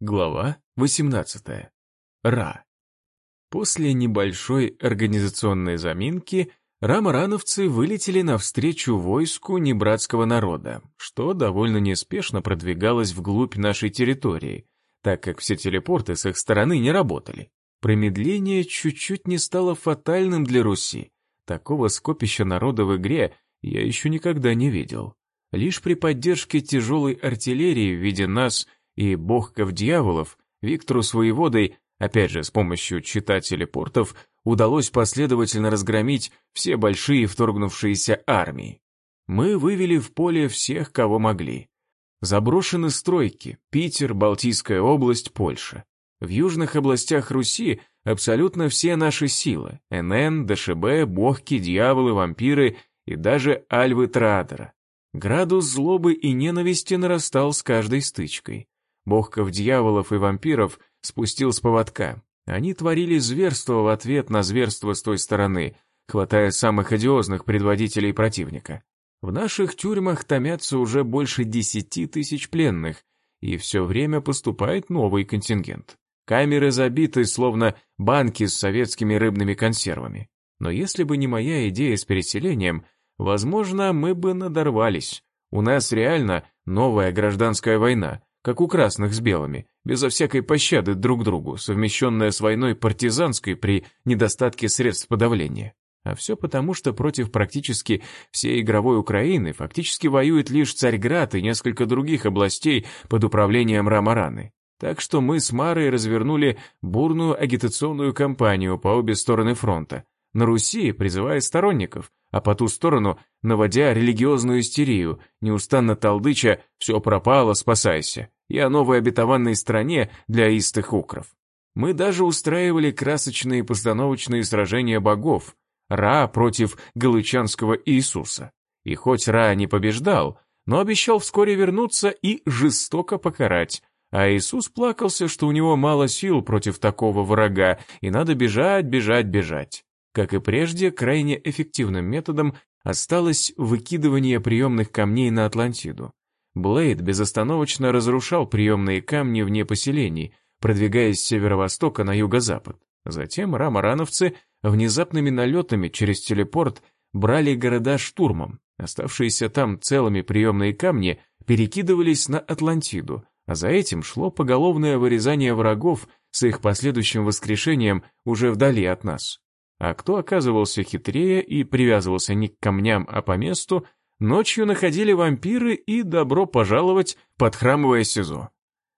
Глава 18. Ра. После небольшой организационной заминки рамарановцы вылетели навстречу войску небратского народа, что довольно неспешно продвигалось вглубь нашей территории, так как все телепорты с их стороны не работали. Промедление чуть-чуть не стало фатальным для Руси. Такого скопища народа в игре я еще никогда не видел. Лишь при поддержке тяжелой артиллерии в виде нас и богков-дьяволов Виктору с воеводой, опять же с помощью чита телепортов, удалось последовательно разгромить все большие вторгнувшиеся армии. Мы вывели в поле всех, кого могли. Заброшены стройки, Питер, Балтийская область, Польша. В южных областях Руси абсолютно все наши силы – НН, ДШБ, богки, дьяволы, вампиры и даже альвы Традера. Градус злобы и ненависти нарастал с каждой стычкой. Богков дьяволов и вампиров спустил с поводка. Они творили зверство в ответ на зверство с той стороны, хватая самых одиозных предводителей противника. В наших тюрьмах томятся уже больше десяти тысяч пленных, и все время поступает новый контингент. Камеры забиты, словно банки с советскими рыбными консервами. Но если бы не моя идея с переселением, возможно, мы бы надорвались. У нас реально новая гражданская война, как у красных с белыми, безо всякой пощады друг другу, совмещенная с войной партизанской при недостатке средств подавления. А все потому, что против практически всей игровой Украины фактически воюет лишь Царьград и несколько других областей под управлением Рамараны. Так что мы с Марой развернули бурную агитационную кампанию по обе стороны фронта. На Руси призывая сторонников, а по ту сторону наводя религиозную истерию, неустанно толдыча «все пропало, спасайся» и о новой обетованной стране для истых укров. Мы даже устраивали красочные постановочные сражения богов, Ра против галычанского Иисуса. И хоть Ра не побеждал, но обещал вскоре вернуться и жестоко покарать, а Иисус плакался, что у него мало сил против такого врага, и надо бежать, бежать, бежать. Как и прежде, крайне эффективным методом осталось выкидывание приемных камней на Атлантиду. Блейд безостановочно разрушал приемные камни вне поселений, продвигаясь с северо-востока на юго-запад. Затем рамарановцы внезапными налетами через телепорт брали города штурмом. Оставшиеся там целыми приемные камни перекидывались на Атлантиду, а за этим шло поголовное вырезание врагов с их последующим воскрешением уже вдали от нас. А кто оказывался хитрее и привязывался не к камням, а по месту, Ночью находили вампиры и добро пожаловать под храмовое СИЗО.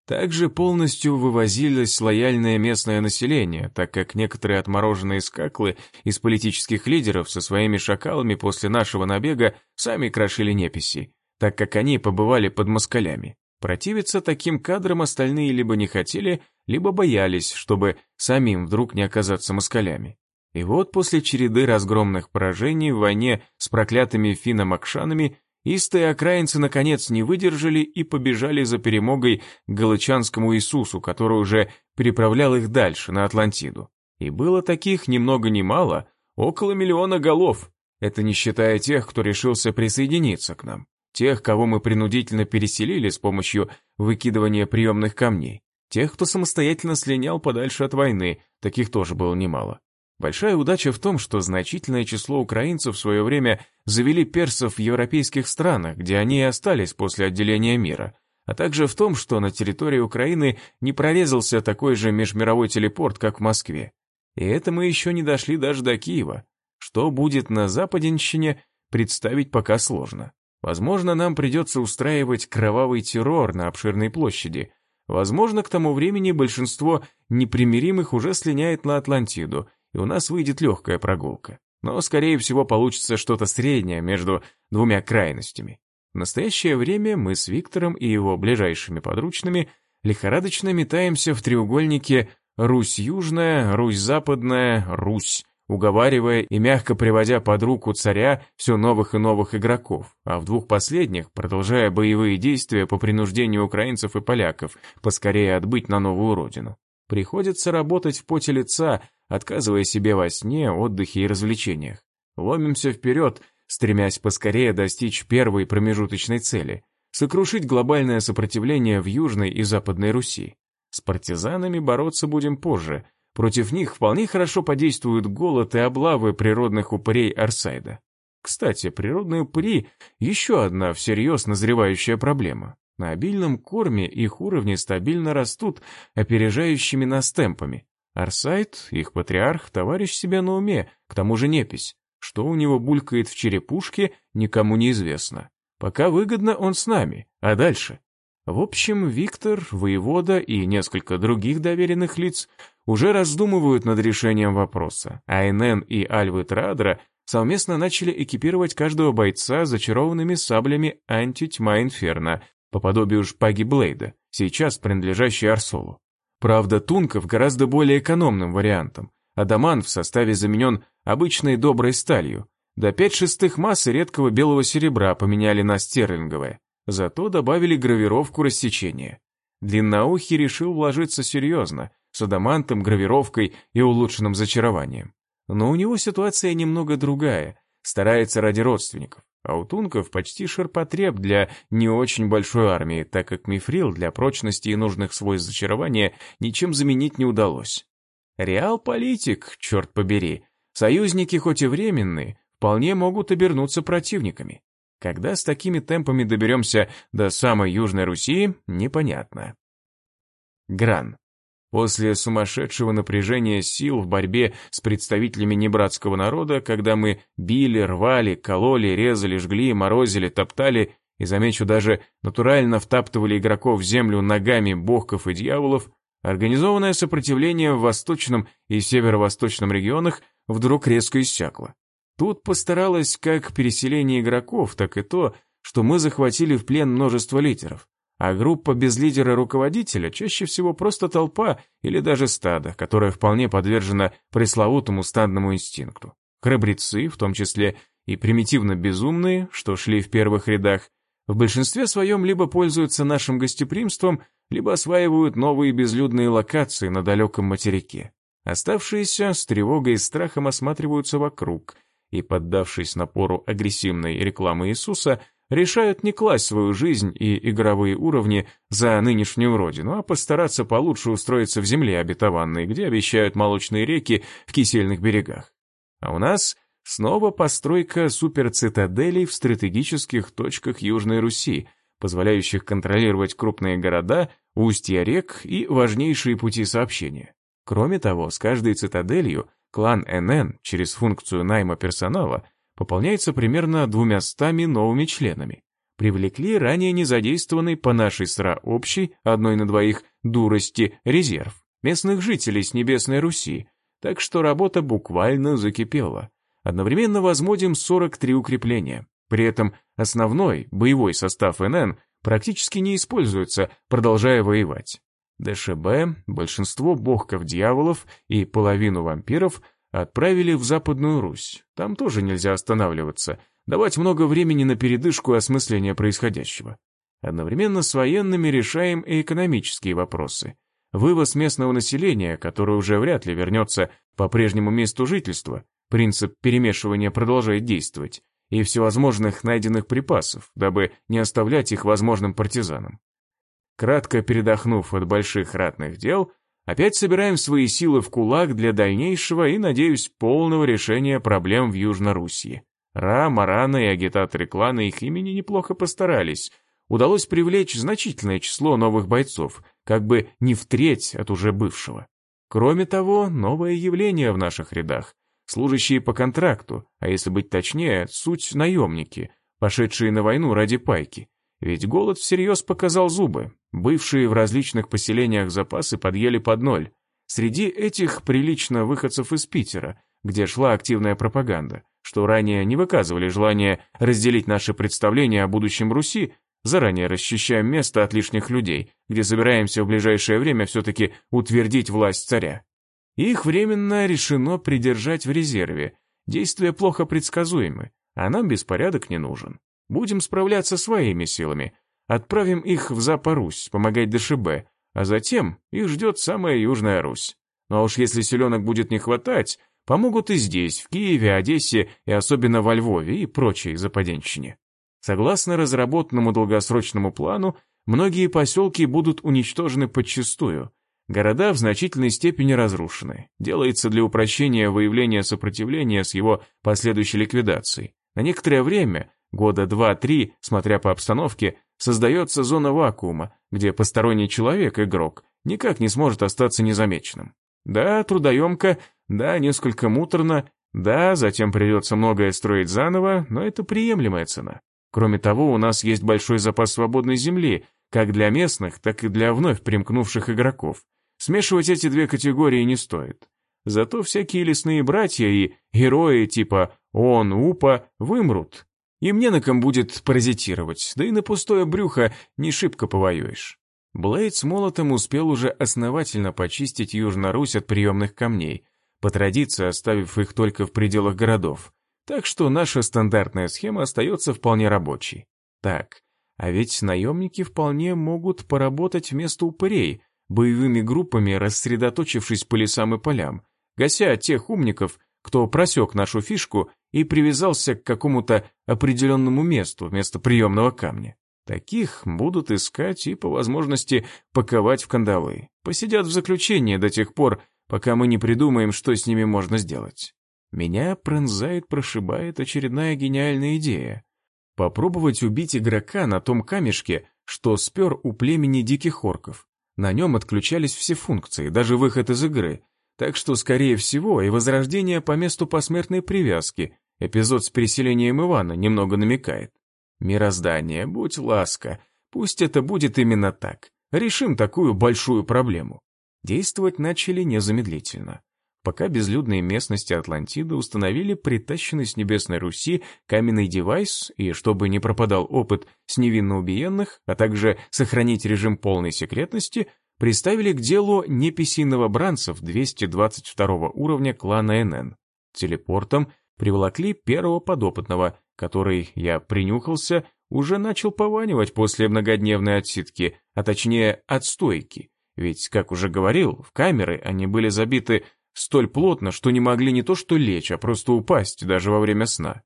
Также полностью вывозилось лояльное местное население, так как некоторые отмороженные скаклы из политических лидеров со своими шакалами после нашего набега сами крошили неписи, так как они побывали под москалями. Противиться таким кадрам остальные либо не хотели, либо боялись, чтобы самим вдруг не оказаться москалями. И вот после череды разгромных поражений в войне с проклятыми финно-макшанами истые окраинцы наконец не выдержали и побежали за перемогой к галычанскому Иисусу, который уже переправлял их дальше, на Атлантиду. И было таких ни много ни мало, около миллиона голов. Это не считая тех, кто решился присоединиться к нам. Тех, кого мы принудительно переселили с помощью выкидывания приемных камней. Тех, кто самостоятельно слинял подальше от войны, таких тоже было немало. Большая удача в том, что значительное число украинцев в свое время завели персов в европейских странах, где они и остались после отделения мира, а также в том, что на территории Украины не прорезался такой же межмировой телепорт, как в Москве. И это мы еще не дошли даже до Киева. Что будет на Западенщине, представить пока сложно. Возможно, нам придется устраивать кровавый террор на обширной площади. Возможно, к тому времени большинство непримиримых уже слиняет на Атлантиду, и у нас выйдет легкая прогулка. Но, скорее всего, получится что-то среднее между двумя крайностями. В настоящее время мы с Виктором и его ближайшими подручными лихорадочно метаемся в треугольнике Русь-Южная, Русь-Западная, Русь, уговаривая и мягко приводя под руку царя все новых и новых игроков, а в двух последних, продолжая боевые действия по принуждению украинцев и поляков, поскорее отбыть на новую родину. Приходится работать в поте лица, отказывая себе во сне, отдыхе и развлечениях. Ломимся вперед, стремясь поскорее достичь первой промежуточной цели – сокрушить глобальное сопротивление в Южной и Западной Руси. С партизанами бороться будем позже. Против них вполне хорошо подействуют голод и облавы природных упырей Арсайда. Кстати, природные упыри – еще одна всерьез назревающая проблема. На обильном корме их уровни стабильно растут опережающими нас темпами. Арсайд, их патриарх, товарищ себя на уме, к тому же непись. Что у него булькает в черепушке, никому не известно. Пока выгодно, он с нами, а дальше? В общем, Виктор, воевода и несколько других доверенных лиц уже раздумывают над решением вопроса, а НН и Альвы Традра совместно начали экипировать каждого бойца зачарованными саблями антитьма Инферно, по подобию шпаги Блейда, сейчас принадлежащей Арсолу. Правда, Тунков гораздо более экономным вариантом. Адаман в составе заменен обычной доброй сталью. До пять шестых массы редкого белого серебра поменяли на стерлинговое. Зато добавили гравировку рассечения. Длинноухий решил вложиться серьезно, с адамантом, гравировкой и улучшенным зачарованием. Но у него ситуация немного другая, старается ради родственников. А у тунков почти ширпотреб для не очень большой армии, так как мифрил для прочности и нужных свойств зачарования ничем заменить не удалось. Реал-политик, черт побери. Союзники хоть и временные, вполне могут обернуться противниками. Когда с такими темпами доберемся до самой Южной Руси, непонятно. Гран. После сумасшедшего напряжения сил в борьбе с представителями небратского народа, когда мы били, рвали, кололи, резали, жгли, морозили, топтали и, замечу, даже натурально втаптывали игроков в землю ногами богков и дьяволов, организованное сопротивление в восточном и северо-восточном регионах вдруг резко иссякло. Тут постаралось как переселение игроков, так и то, что мы захватили в плен множество лидеров. А группа без лидера-руководителя чаще всего просто толпа или даже стадо, которое вполне подвержено пресловутому стадному инстинкту. Храбрецы, в том числе и примитивно безумные, что шли в первых рядах, в большинстве своем либо пользуются нашим гостеприимством, либо осваивают новые безлюдные локации на далеком материке. Оставшиеся с тревогой и страхом осматриваются вокруг и, поддавшись напору агрессивной рекламы Иисуса, решают не класть свою жизнь и игровые уровни за нынешнюю родину, а постараться получше устроиться в земле обетованной, где обещают молочные реки в кисельных берегах. А у нас снова постройка суперцитаделей в стратегических точках Южной Руси, позволяющих контролировать крупные города, устья рек и важнейшие пути сообщения. Кроме того, с каждой цитаделью клан НН через функцию найма персонала – пополняется примерно двумястами новыми членами. Привлекли ранее незадействованный по нашей СРА общей, одной на двоих, дурости, резерв, местных жителей с Небесной Руси, так что работа буквально закипела. Одновременно возводим 43 укрепления. При этом основной, боевой состав НН практически не используется, продолжая воевать. ДШБ, большинство богков-дьяволов и половину вампиров – Отправили в Западную Русь. Там тоже нельзя останавливаться, давать много времени на передышку и осмысление происходящего. Одновременно с военными решаем и экономические вопросы. Вывоз местного населения, которое уже вряд ли вернется по прежнему месту жительства, принцип перемешивания продолжает действовать, и всевозможных найденных припасов, дабы не оставлять их возможным партизанам. Кратко передохнув от больших ратных дел, Опять собираем свои силы в кулак для дальнейшего и, надеюсь, полного решения проблем в Южно-Руссии. Ра, Марана и агитаторы клана их имени неплохо постарались. Удалось привлечь значительное число новых бойцов, как бы не в треть от уже бывшего. Кроме того, новое явление в наших рядах. Служащие по контракту, а если быть точнее, суть наемники, пошедшие на войну ради пайки. Ведь голод всерьез показал зубы. Бывшие в различных поселениях запасы подъели под ноль. Среди этих прилично выходцев из Питера, где шла активная пропаганда, что ранее не выказывали желания разделить наши представления о будущем Руси, заранее расчищаем место от лишних людей, где собираемся в ближайшее время все-таки утвердить власть царя. Их временно решено придержать в резерве. Действия плохо предсказуемы, а нам беспорядок не нужен. Будем справляться своими силами. Отправим их в Запорусь, помогать ДШБ, а затем их ждет самая Южная Русь. Ну а уж если селенок будет не хватать, помогут и здесь, в Киеве, Одессе и особенно во Львове и прочей западенщине. Согласно разработанному долгосрочному плану, многие поселки будут уничтожены подчистую, Города в значительной степени разрушены. Делается для упрощения выявления сопротивления с его последующей ликвидацией. На некоторое время, года два-три, смотря по обстановке, создается зона вакуума, где посторонний человек, игрок, никак не сможет остаться незамеченным. Да, трудоемко, да, несколько муторно, да, затем придется многое строить заново, но это приемлемая цена. Кроме того, у нас есть большой запас свободной земли, как для местных, так и для вновь примкнувших игроков. Смешивать эти две категории не стоит. Зато всякие лесные братья и герои типа Он, Упа вымрут. Им не на ком будет паразитировать, да и на пустое брюхо не шибко повоюешь. Блейд с молотом успел уже основательно почистить Южно-Русь от приемных камней, по традиции оставив их только в пределах городов. Так что наша стандартная схема остается вполне рабочей. Так, а ведь наемники вполне могут поработать вместо упырей, боевыми группами рассредоточившись по лесам и полям, гася тех умников, кто просек нашу фишку и привязался к какому-то определенному месту вместо приемного камня. Таких будут искать и, по возможности, паковать в кандалы. Посидят в заключении до тех пор, пока мы не придумаем, что с ними можно сделать. Меня пронзает, прошибает очередная гениальная идея. Попробовать убить игрока на том камешке, что спер у племени диких орков. На нем отключались все функции, даже выход из игры. Так что, скорее всего, и возрождение по месту посмертной привязки, эпизод с переселением Ивана немного намекает. Мироздание, будь ласка, пусть это будет именно так. Решим такую большую проблему. Действовать начали незамедлительно. Пока безлюдные местности Атлантиды установили притащенный с Небесной Руси каменный девайс, и чтобы не пропадал опыт с невинно убиенных, а также сохранить режим полной секретности, приставили к делу неписи новобранцев 222 уровня клана НН. Телепортом приволокли первого подопытного, который, я принюхался, уже начал пованивать после многодневной отсидки, а точнее отстойки. Ведь, как уже говорил, в камеры они были забиты столь плотно, что не могли не то что лечь, а просто упасть даже во время сна.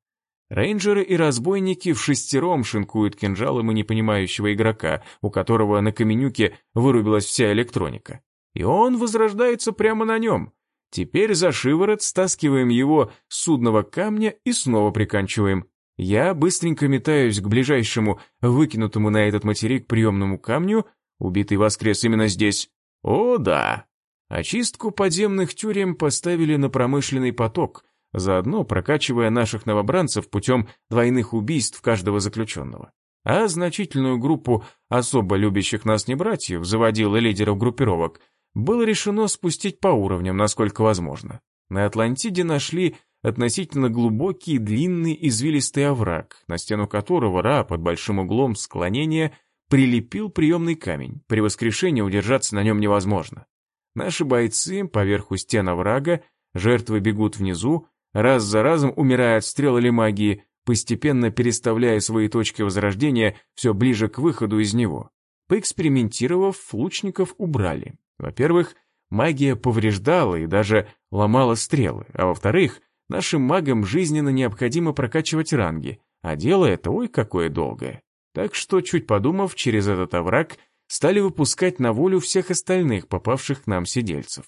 Рейнджеры и разбойники в шестером шинкуют кинжалом и непонимающего игрока, у которого на каменюке вырубилась вся электроника. И он возрождается прямо на нем. Теперь за шиворот стаскиваем его с судного камня и снова приканчиваем. Я быстренько метаюсь к ближайшему, выкинутому на этот материк приемному камню, убитый воскрес именно здесь. О, да, Очистку подземных тюрем поставили на промышленный поток, заодно прокачивая наших новобранцев путем двойных убийств каждого заключенного. А значительную группу особо любящих нас небратьев, заводил и лидеров группировок, было решено спустить по уровням, насколько возможно. На Атлантиде нашли относительно глубокий, длинный, извилистый овраг, на стену которого Ра под большим углом склонения прилепил приемный камень. При воскрешении удержаться на нем невозможно. Наши бойцы поверху стен врага, жертвы бегут внизу, раз за разом умирая от стрел или магии, постепенно переставляя свои точки возрождения все ближе к выходу из него. Поэкспериментировав, лучников убрали. Во-первых, магия повреждала и даже ломала стрелы, а во-вторых, нашим магам жизненно необходимо прокачивать ранги, а дело это ой какое долгое. Так что, чуть подумав, через этот овраг – стали выпускать на волю всех остальных попавших к нам сидельцев.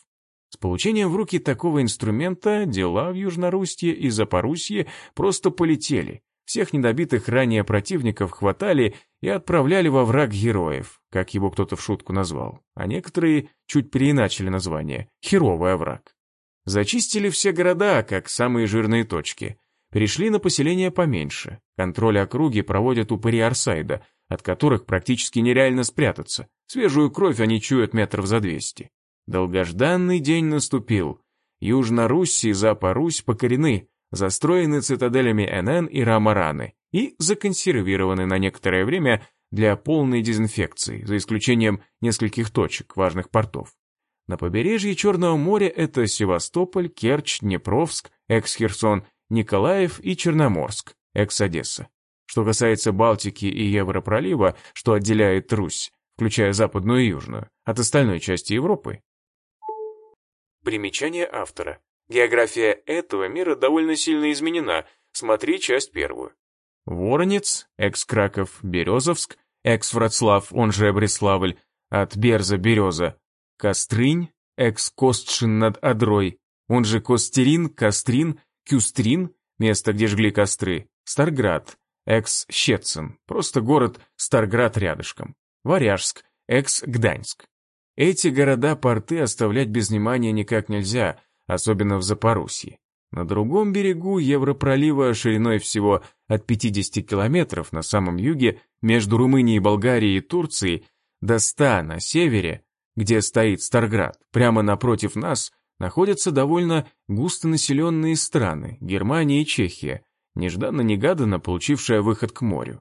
С получением в руки такого инструмента дела в Южнорусье и Запорусье просто полетели. Всех недобитых ранее противников хватали и отправляли во враг героев, как его кто-то в шутку назвал, а некоторые чуть переиначили название – херовый овраг. Зачистили все города, как самые жирные точки. Перешли на поселения поменьше. Контроль округи проводят упыри Арсайда, от которых практически нереально спрятаться. Свежую кровь они чуют метров за двести. Долгожданный день наступил. Южно-Русь и Запорусь покорены, застроены цитаделями НН и Рамараны и законсервированы на некоторое время для полной дезинфекции, за исключением нескольких точек, важных портов. На побережье Черного моря это Севастополь, Керчь, Днепровск, экс-Херсон, Николаев и Черноморск, экс-Одесса. Что касается Балтики и Европролива, что отделяет Русь, включая западную и южную, от остальной части Европы. Примечание автора. География этого мира довольно сильно изменена, смотри часть первую. Воронец, экс-Краков, Березовск, экс-Вроцлав, он же Бреславль, от Берза, Береза, Кострынь, экс-Костшин над Одрой, он же Костерин, Кострин, Кюстрин, место, где жгли костры, Старград, экс-Щецин, просто город Старград рядышком, Варяжск, экс-Гданьск. Эти города-порты оставлять без внимания никак нельзя, особенно в Запорусье. На другом берегу Европролива шириной всего от 50 километров на самом юге между Румынией, Болгарией и Турцией до 100 на севере, где стоит Старград, прямо напротив нас находятся довольно густонаселенные страны – Германия и Чехия, нежданно-негаданно получившая выход к морю.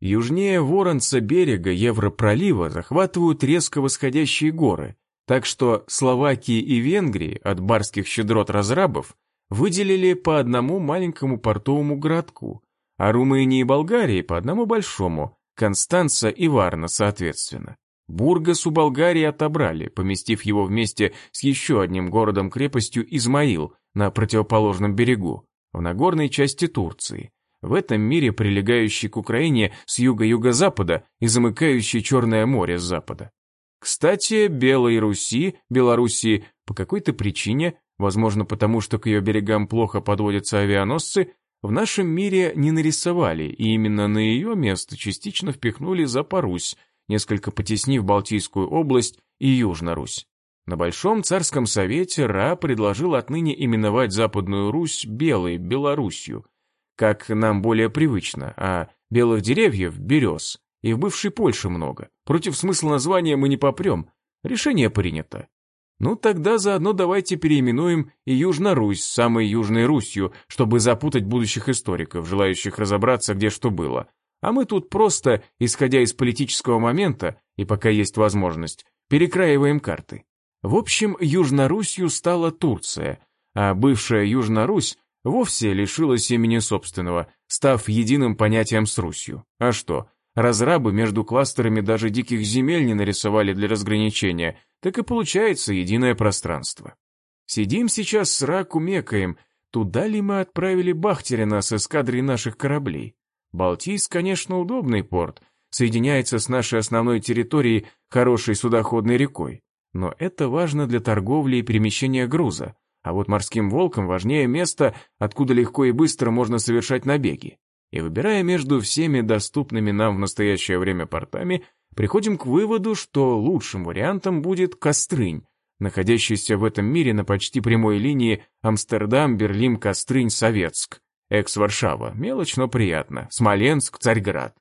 Южнее Воронца берега Европролива захватывают резко восходящие горы, так что Словакии и Венгрии от барских щедрот разрабов выделили по одному маленькому портовому городку, а Румынии и Болгарии по одному большому, Констанца и Варна соответственно. Бургас у Болгарии отобрали, поместив его вместе с еще одним городом-крепостью Измаил на противоположном берегу, в Нагорной части Турции, в этом мире прилегающий к Украине с юга-юго-запада и замыкающий Черное море с запада. Кстати, Белой Руси, Белоруссии, по какой-то причине, возможно потому, что к ее берегам плохо подводятся авианосцы, в нашем мире не нарисовали, и именно на ее место частично впихнули Запорусь, несколько потеснив Балтийскую область и Южно-Русь. На Большом царском совете Ра предложил отныне именовать Западную Русь Белой, Белоруссию, как нам более привычно, а белых деревьев – берез, и в бывшей Польше много. Против смысла названия мы не попрем, решение принято. Ну тогда заодно давайте переименуем и Южно-Русь самой Южной Русью, чтобы запутать будущих историков, желающих разобраться, где что было. А мы тут просто, исходя из политического момента, и пока есть возможность, перекраиваем карты. В общем, Южно-Русью стала Турция, а бывшая Южно-Русь вовсе лишилась имени собственного, став единым понятием с Русью. А что, разрабы между кластерами даже диких земель не нарисовали для разграничения, так и получается единое пространство. Сидим сейчас с Раку мекаем, туда ли мы отправили Бахтерина с эскадрой наших кораблей? Балтийск, конечно, удобный порт, соединяется с нашей основной территорией хорошей судоходной рекой, но это важно для торговли и перемещения груза, а вот морским волкам важнее место, откуда легко и быстро можно совершать набеги. И выбирая между всеми доступными нам в настоящее время портами, приходим к выводу, что лучшим вариантом будет Кострынь, находящийся в этом мире на почти прямой линии Амстердам-Берлин-Кострынь-Советск, экс-Варшава, мелочь, но приятно, Смоленск, Царьград.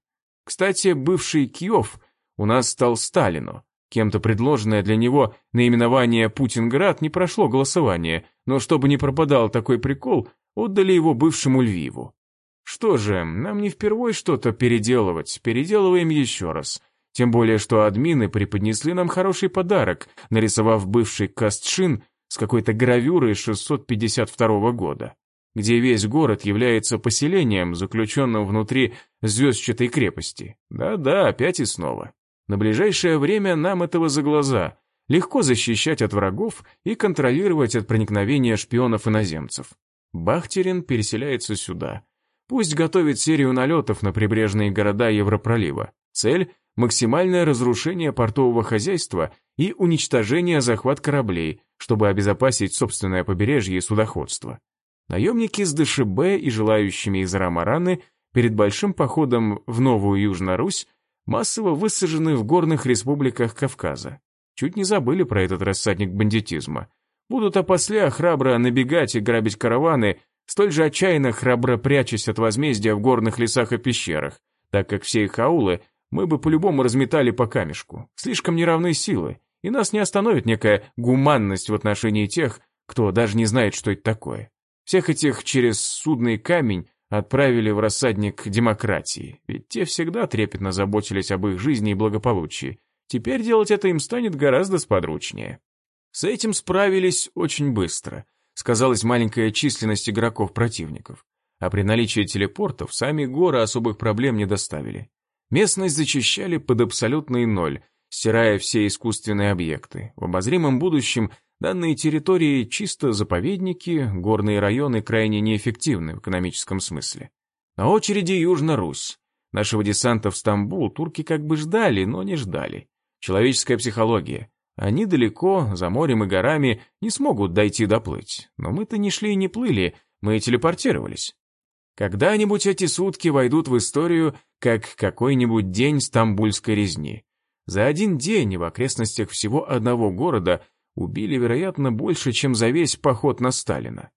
Кстати, бывший Киев у нас стал Сталину, Кем-то предложенное для него наименование Путинград не прошло голосование, но чтобы не пропадал такой прикол, отдали его бывшему Львиву. Что же, нам не впервой что-то переделывать, переделываем еще раз. Тем более, что админы преподнесли нам хороший подарок, нарисовав бывший Кастшин с какой-то гравюрой 652 года, где весь город является поселением, заключенным внутри звездчатой крепости. Да-да, опять и снова. На ближайшее время нам этого за глаза. Легко защищать от врагов и контролировать от проникновения шпионов-иноземцев. Бахтерин переселяется сюда. Пусть готовит серию налетов на прибрежные города Европролива. Цель – максимальное разрушение портового хозяйства и уничтожение захват кораблей, чтобы обезопасить собственное побережье и судоходство. Наемники с ДШБ и желающими из Рамараны перед большим походом в Новую Южно-Русь массово высажены в горных республиках Кавказа. Чуть не забыли про этот рассадник бандитизма. Будут опосля храбро набегать и грабить караваны, столь же отчаянно храбро прячась от возмездия в горных лесах и пещерах, так как все их аулы мы бы по-любому разметали по камешку. Слишком неравные силы, и нас не остановит некая гуманность в отношении тех, кто даже не знает, что это такое. Всех этих через судный камень отправили в рассадник демократии, ведь те всегда трепетно заботились об их жизни и благополучии. Теперь делать это им станет гораздо сподручнее. С этим справились очень быстро. Сказалась маленькая численность игроков-противников. А при наличии телепортов сами горы особых проблем не доставили. Местность зачищали под абсолютный ноль, стирая все искусственные объекты. В обозримом будущем Данные территории чисто заповедники, горные районы крайне неэффективны в экономическом смысле. На очереди Южно-Русь. Нашего десанта в Стамбул турки как бы ждали, но не ждали. Человеческая психология. Они далеко, за морем и горами, не смогут дойти доплыть. Но мы-то не шли и не плыли, мы телепортировались. Когда-нибудь эти сутки войдут в историю, как какой-нибудь день стамбульской резни. За один день в окрестностях всего одного города убили, вероятно, больше, чем за весь поход на Сталина.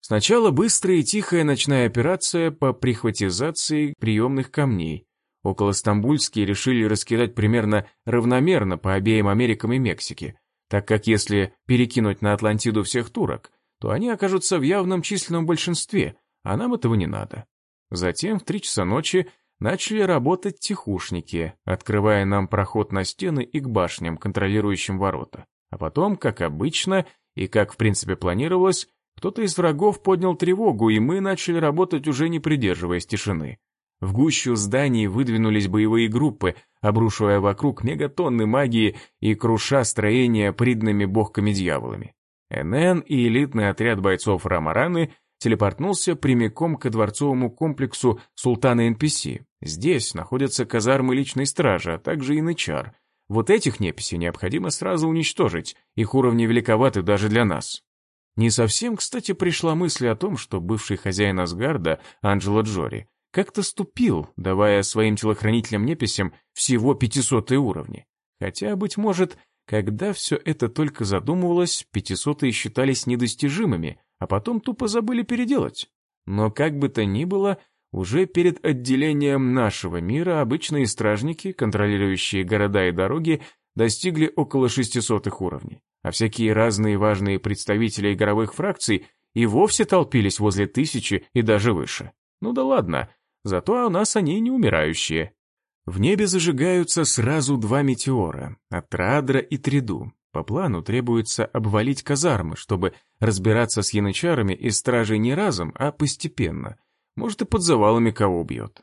Сначала быстрая и тихая ночная операция по прихватизации приемных камней. Около Стамбульские решили раскидать примерно равномерно по обеим Америкам и Мексике, так как если перекинуть на Атлантиду всех турок, то они окажутся в явном численном большинстве, а нам этого не надо. Затем в три часа ночи начали работать тихушники, открывая нам проход на стены и к башням, контролирующим ворота. А потом, как обычно, и как в принципе планировалось, кто-то из врагов поднял тревогу, и мы начали работать уже не придерживаясь тишины. В гущу зданий выдвинулись боевые группы, обрушивая вокруг мегатонны магии и круша строения придными богками-дьяволами. НН и элитный отряд бойцов Рамараны телепортнулся прямиком к дворцовому комплексу Султана НПС. Здесь находятся казармы личной стражи, а также янычар. Вот этих неписей необходимо сразу уничтожить, их уровни великоваты даже для нас. Не совсем, кстати, пришла мысль о том, что бывший хозяин Асгарда, Анджело Джори, как-то ступил, давая своим телохранителям-неписям всего 500 уровни. Хотя, быть может, когда все это только задумывалось, 500 считались недостижимыми, а потом тупо забыли переделать. Но как бы то ни было, уже перед отделением нашего мира обычные стражники, контролирующие города и дороги, достигли около 600 уровней а всякие разные важные представители игровых фракций и вовсе толпились возле тысячи и даже выше. Ну да ладно, зато у нас они не умирающие. В небе зажигаются сразу два метеора, Атрадра и Триду. По плану требуется обвалить казармы, чтобы разбираться с янычарами и стражей не разом, а постепенно. Может, и под завалами кого убьет.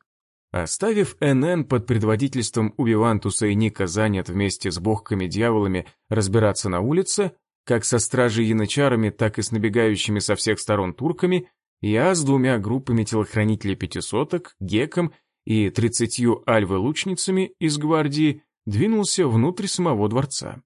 Оставив НН под предводительством Убивантуса и Ника занят вместе с богками-дьяволами разбираться на улице, как со стражей янычарами, так и с набегающими со всех сторон турками, я с двумя группами телохранителей пятисоток, геком и тридцатью альвы-лучницами из гвардии двинулся внутрь самого дворца.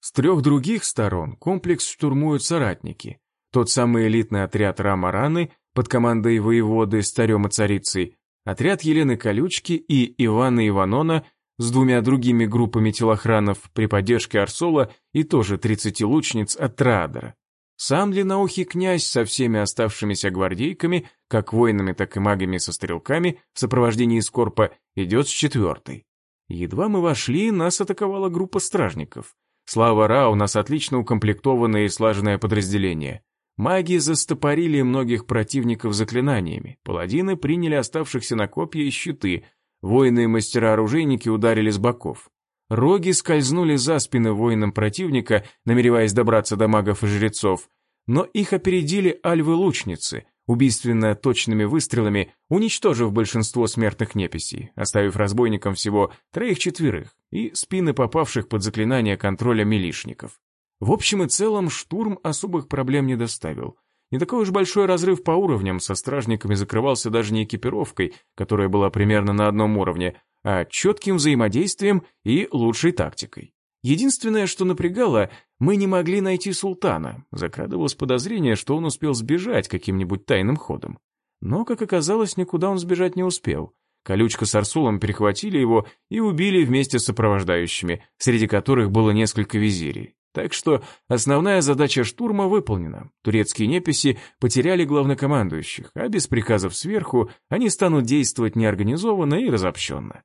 С трех других сторон комплекс штурмуют соратники. Тот самый элитный отряд Рама-Раны под командой воеводы Старема Царицей Отряд Елены Колючки и Ивана Иванона с двумя другими группами телохранов при поддержке Арсола и тоже 30 лучниц от Траадера. Сам длинноухий князь со всеми оставшимися гвардейками, как воинами, так и магами со стрелками, в сопровождении Скорпа, идет с четвертой. Едва мы вошли, нас атаковала группа стражников. Слава Ра, у нас отлично укомплектованное и слаженное подразделение. Маги застопорили многих противников заклинаниями, паладины приняли оставшихся на копья и щиты, воины и мастера-оружейники ударили с боков. Роги скользнули за спины воинам противника, намереваясь добраться до магов и жрецов, но их опередили альвы-лучницы, убийственно точными выстрелами уничтожив большинство смертных неписей, оставив разбойникам всего троих-четверых и спины попавших под заклинание контроля милишников. В общем и целом штурм особых проблем не доставил. Не такой уж большой разрыв по уровням со стражниками закрывался даже не экипировкой, которая была примерно на одном уровне, а четким взаимодействием и лучшей тактикой. Единственное, что напрягало, мы не могли найти султана. Закрадывалось подозрение, что он успел сбежать каким-нибудь тайным ходом. Но, как оказалось, никуда он сбежать не успел. Колючка с Арсулом перехватили его и убили вместе с сопровождающими, среди которых было несколько визирей. Так что основная задача штурма выполнена. Турецкие неписи потеряли главнокомандующих, а без приказов сверху они станут действовать неорганизованно и разобщенно.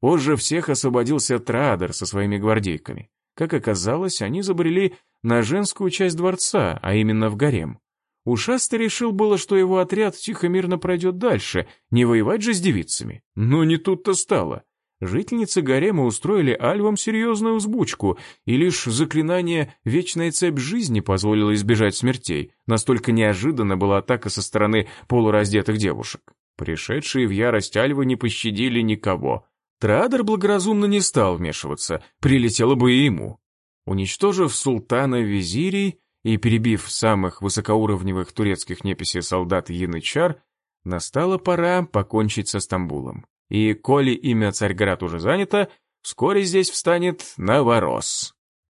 Позже всех освободился Траадер со своими гвардейками. Как оказалось, они забрели на женскую часть дворца, а именно в гарем. Ушастый решил было, что его отряд тихо-мирно пройдет дальше, не воевать же с девицами. Но не тут-то стало. Жительницы гарема устроили альвам серьезную взбучку, и лишь заклинание «Вечная цепь жизни» позволило избежать смертей. Настолько неожиданно была атака со стороны полураздетых девушек. Пришедшие в ярость альвы не пощадили никого. Традер благоразумно не стал вмешиваться, прилетело бы и ему. Уничтожив султана визирий и перебив самых высокоуровневых турецких неписей солдат Янычар, настала пора покончить со Стамбулом. И коли имя Царьград уже занято, вскоре здесь встанет Новорос.